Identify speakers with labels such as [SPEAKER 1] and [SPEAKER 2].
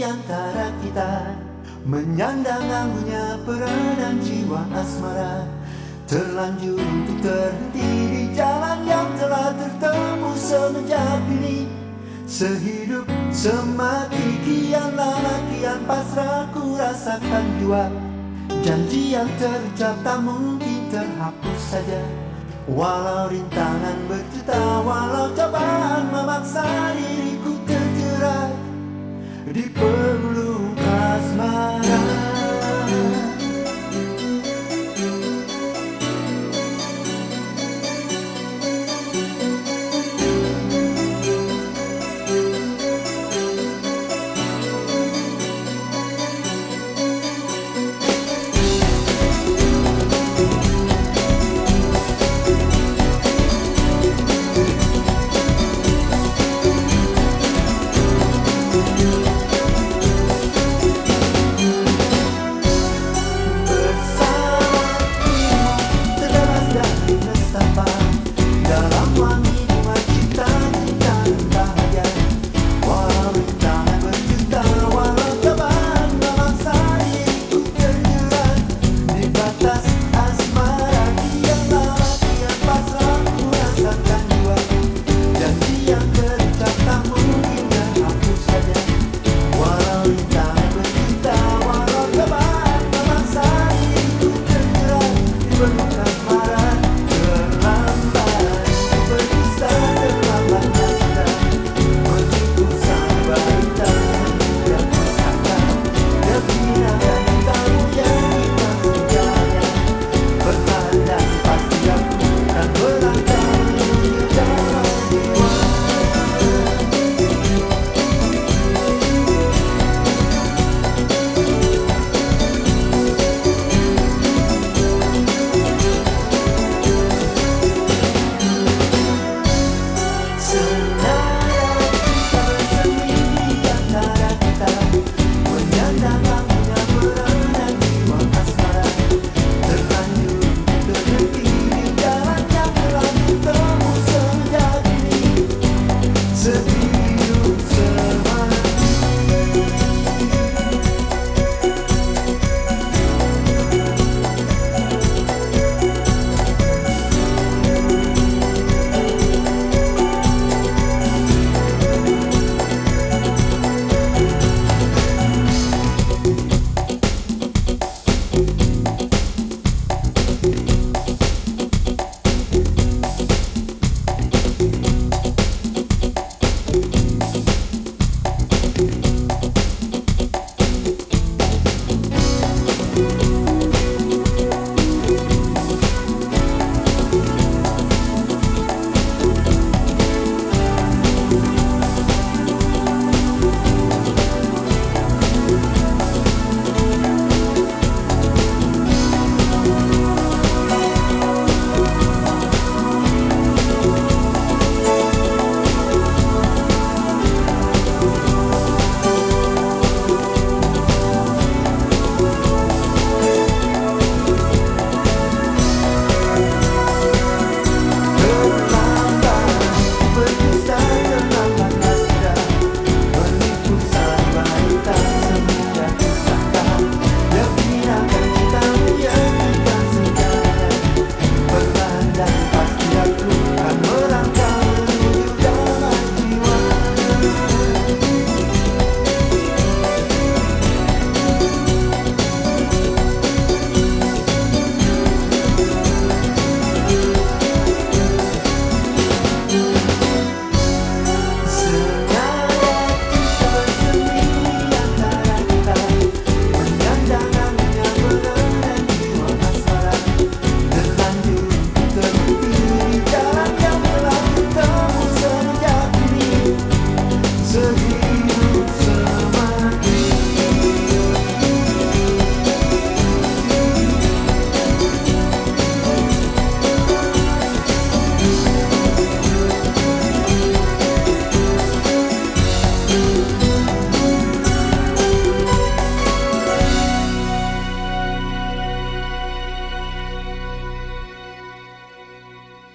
[SPEAKER 1] Antara kita. Menyandang anggunnya peranan jiwa asmara. Terlanjur untuk terhenti di jalan yang telah tertemu semenjak ini. Sehidup semati kian lama kian pasrah ku rasakan jua Janji yang terucap tak mungkin terhapus saja. Walau rintangan berjuta Walau cobaan memaksa diriku